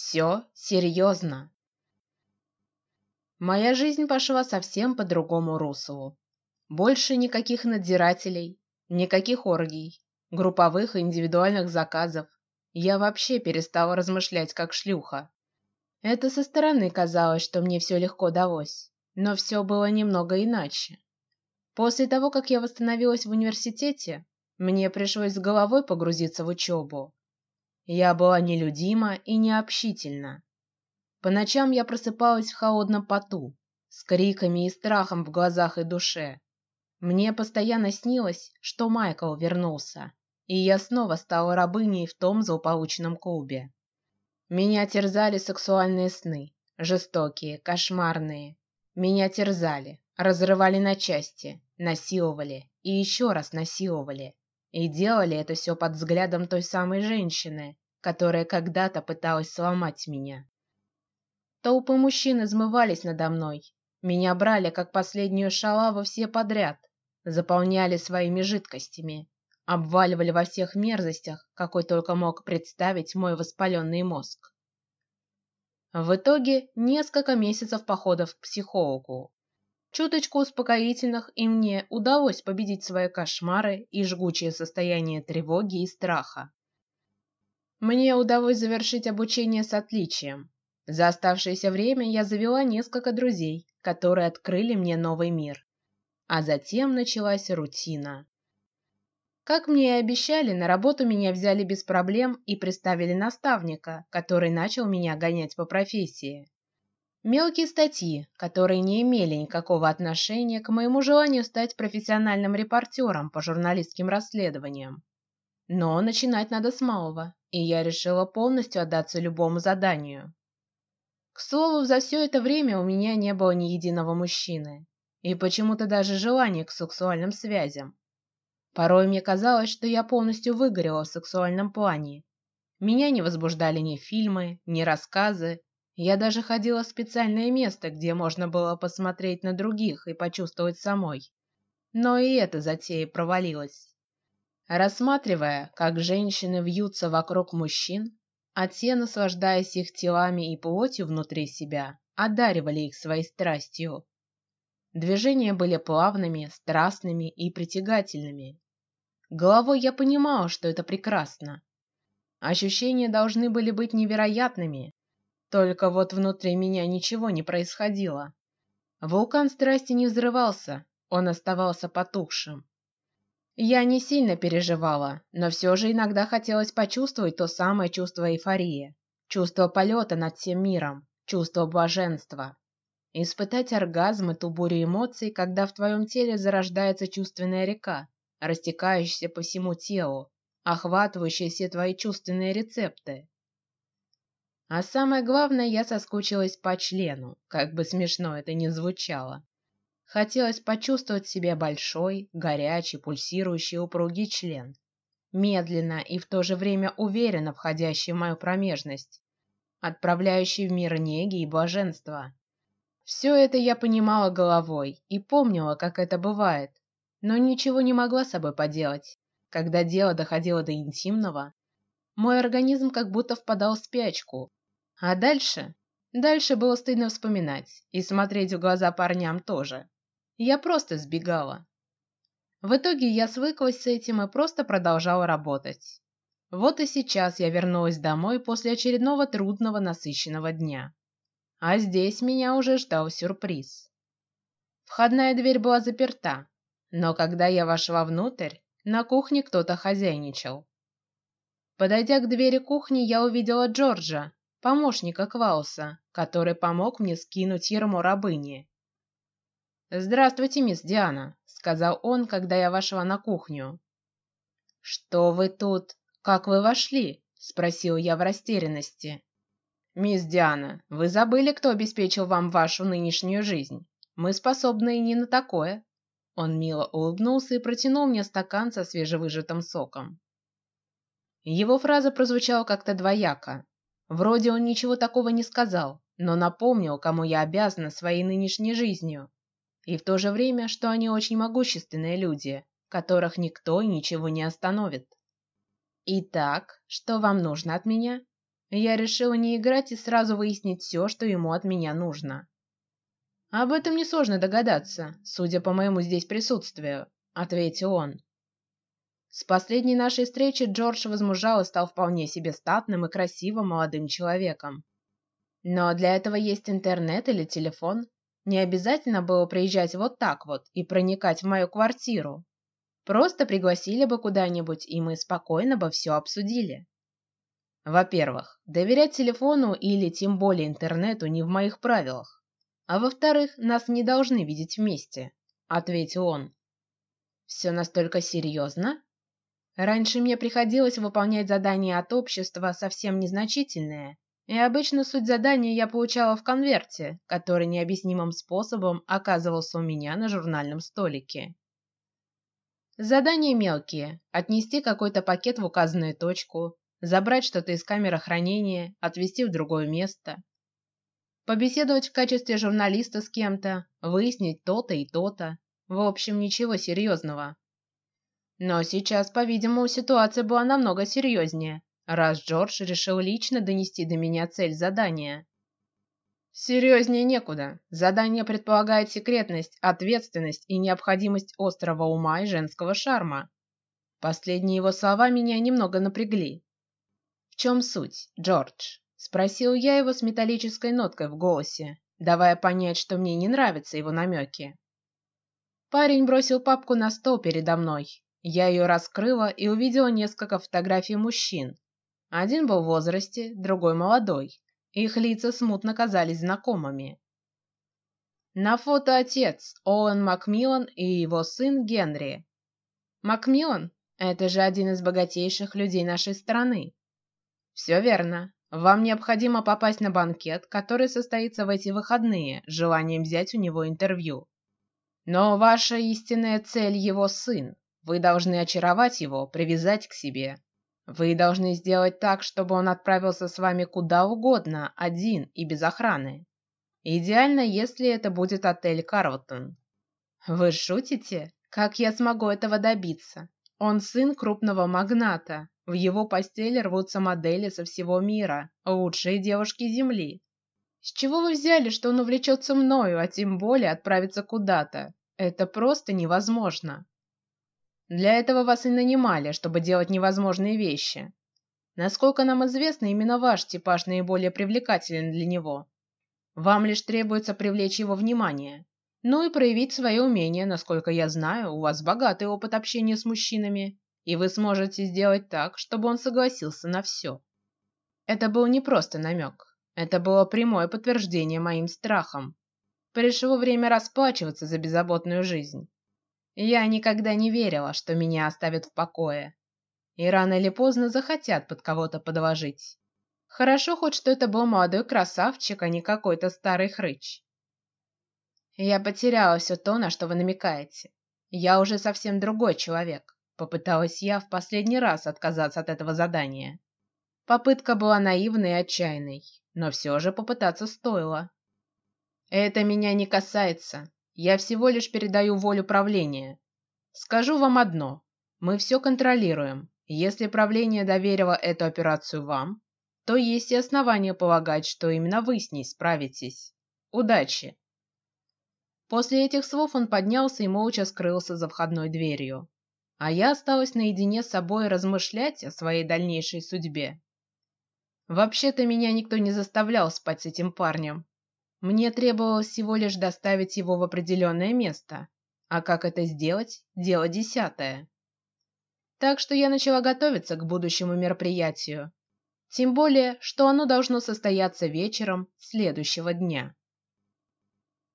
Все серьезно. Моя жизнь пошла совсем по другому руслу. Больше никаких надзирателей, никаких оргий, групповых и индивидуальных заказов. Я вообще перестала размышлять как шлюха. Это со стороны казалось, что мне все легко далось, но все было немного иначе. После того, как я восстановилась в университете, мне пришлось с головой погрузиться в учебу. Я была нелюдима и необщительна. По ночам я просыпалась в холодном поту, с криками и страхом в глазах и душе. Мне постоянно снилось, что Майкл вернулся, и я снова стала рабыней в том злополучном клубе. Меня терзали сексуальные сны, жестокие, кошмарные. Меня терзали, разрывали на части, насиловали и еще раз насиловали. И делали это все под взглядом той самой женщины, которая когда-то пыталась сломать меня. Толпы мужчин измывались надо мной, меня брали как последнюю шалаву все подряд, заполняли своими жидкостями, обваливали во всех мерзостях, какой только мог представить мой воспаленный мозг. В итоге несколько месяцев походов к психологу, чуточку успокоительных, и мне удалось победить свои кошмары и жгучее состояние тревоги и страха. Мне удалось завершить обучение с отличием. За оставшееся время я завела несколько друзей, которые открыли мне новый мир. А затем началась рутина. Как мне и обещали, на работу меня взяли без проблем и представили наставника, который начал меня гонять по профессии. Мелкие статьи, которые не имели никакого отношения к моему желанию стать профессиональным репортером по журналистским расследованиям. Но начинать надо с малого, и я решила полностью отдаться любому заданию. К слову, за все это время у меня не было ни единого мужчины, и почему-то даже желания к сексуальным связям. Порой мне казалось, что я полностью выгорела в сексуальном плане. Меня не возбуждали ни фильмы, ни рассказы, я даже ходила в специальное место, где можно было посмотреть на других и почувствовать самой. Но и эта затея провалилась. Рассматривая, как женщины вьются вокруг мужчин, а те, наслаждаясь их телами и плотью внутри себя, одаривали их своей страстью. Движения были плавными, страстными и притягательными. Головой я понимала, что это прекрасно. Ощущения должны были быть невероятными, только вот внутри меня ничего не происходило. Вулкан страсти не взрывался, он оставался потухшим. Я не сильно переживала, но все же иногда хотелось почувствовать то самое чувство эйфории, чувство полета над всем миром, чувство блаженства, испытать оргазм и ту бурю эмоций, когда в твоем теле зарождается чувственная река, растекающаяся по всему телу, охватывающая все твои чувственные рецепты. А самое главное, я соскучилась по члену, как бы смешно это ни звучало. Хотелось почувствовать себя большой, горячий, пульсирующий, упругий член, медленно и в то же время уверенно входящий в мою промежность, отправляющий в мир неги и блаженства. Все это я понимала головой и помнила, как это бывает, но ничего не могла с собой поделать. Когда дело доходило до интимного, мой организм как будто впадал в спячку, а дальше? Дальше было стыдно вспоминать и смотреть в глаза парням тоже. Я просто сбегала. В итоге я свыклась с этим и просто продолжала работать. Вот и сейчас я вернулась домой после очередного трудного насыщенного дня, а здесь меня уже ждал сюрприз. Входная дверь была заперта, но когда я вошла внутрь, на кухне кто-то хозяйничал. Подойдя к двери кухни, я увидела Джорджа, помощника Квауса, который помог мне скинуть ермо рабыни. Здравствуйте, мисс Диана, сказал он, когда я вошла на кухню. Что вы тут? Как вы вошли? спросил я в растерянности. Мисс Диана, вы забыли, кто обеспечил вам вашу нынешнюю жизнь? Мы способны и не на такое. Он мило улыбнулся и протянул мне стакан со свежевыжатым соком. Его фраза прозвучала как-то двояко. Вроде он ничего такого не сказал, но напомнил, кому я обязана своей нынешней жизнью, и в то же время, что они очень могущественные люди, которых никто и ничего не остановит. Итак, что вам нужно от меня? Я решила не играть и сразу выяснить все, что ему от меня нужно. Об этом несложно догадаться, судя по моему здесь присутствию, ответил он. С последней нашей встречи Джордж возмужал и стал вполне себе статным и красивым молодым человеком. Но для этого есть интернет или телефон. Не обязательно было приезжать вот так вот и проникать в мою квартиру. Просто пригласили бы куда-нибудь, и мы спокойно бы все обсудили. Во-первых, доверять телефону или тем более интернету не в моих правилах. А во-вторых, нас не должны видеть вместе, ответил он. Все настолько серьезно? Раньше мне приходилось выполнять задания от общества совсем незначительные, и обычно суть задания я получала в конверте, который необъяснимым способом оказывался у меня на журнальном столике. Задания мелкие: отнести какой-то пакет в указанную точку, забрать что-то из камеры хранения, отвезти в другое место, побеседовать в качестве журналиста с кем-то, выяснить то-то и то-то. В общем, ничего серьезного. Но сейчас, по-видимому, ситуация была намного серьезнее, раз Джордж решил лично донести до меня цель задания. Серьезнее некуда. Задание предполагает секретность, ответственность и необходимость острого ума и женского шарма. Последние его слова меня немного напрягли. В чем суть, Джордж? Спросил я его с металлической ноткой в голосе, давая понять, что мне не нравятся его намеки. Парень бросил папку на стол передо мной. Я ее раскрыла и увидела несколько фотографий мужчин. Один был в возрасте, другой молодой. Их лица смутно казались знакомыми. На фото отец Оуэн Макмиллан и его сын Генри. Макмиллан – это же один из богатейших людей нашей страны. Все верно. Вам необходимо попасть на банкет, который состоится в эти выходные, желанием взять у него интервью. Но ваша истинная цель его сын. Вы должны очаровать его, привязать к себе, вы должны сделать так, чтобы он отправился с вами куда угодно, один и без охраны. Идеально, если это будет отель Карлтон. Вы шутите? Как я смогу этого добиться? Он сын крупного магната. В его постели рвутся модели со всего мира, лучшие девушки Земли. С чего вы взяли, что он увлечется мною, а тем более отправится куда-то? Это просто невозможно. Для этого вас и нанимали, чтобы делать невозможные вещи. Насколько нам известно, именно ваш типаж наиболее привлекателен для него. Вам лишь требуется привлечь его внимание, ну и проявить свое умение. Насколько я знаю, у вас богатый опыт общения с мужчинами, и вы сможете сделать так, чтобы он согласился на все. Это был не просто намек, это было прямое подтверждение моим страхам. Пришло время расплачиваться за беззаботную жизнь. Я никогда не верила, что меня оставят в покое, и рано или поздно захотят под кого-то подложить. Хорошо хоть что это был молодой красавчик, а не какой-то старый хрыч. Я потеряла все то, на что вы намекаете. Я уже совсем другой человек. Попыталась я в последний раз отказаться от этого задания. Попытка была наивной и отчаянной, но все же попытаться стоило. Это меня не касается. Я всего лишь передаю волю правления. Скажу вам одно: мы все контролируем. Если правление доверило эту операцию вам, то есть и основания полагать, что именно вы с ней справитесь. Удачи. После этих слов он поднялся и молча скрылся за входной дверью, а я осталась наедине с собой размышлять о своей дальнейшей судьбе. Вообще-то меня никто не заставлял спать с этим парнем, мне требовалось всего лишь доставить его в определенное место, а как это сделать, дело десятое. Так что я начала готовиться к будущему мероприятию, тем более, что оно должно состояться вечером следующего дня.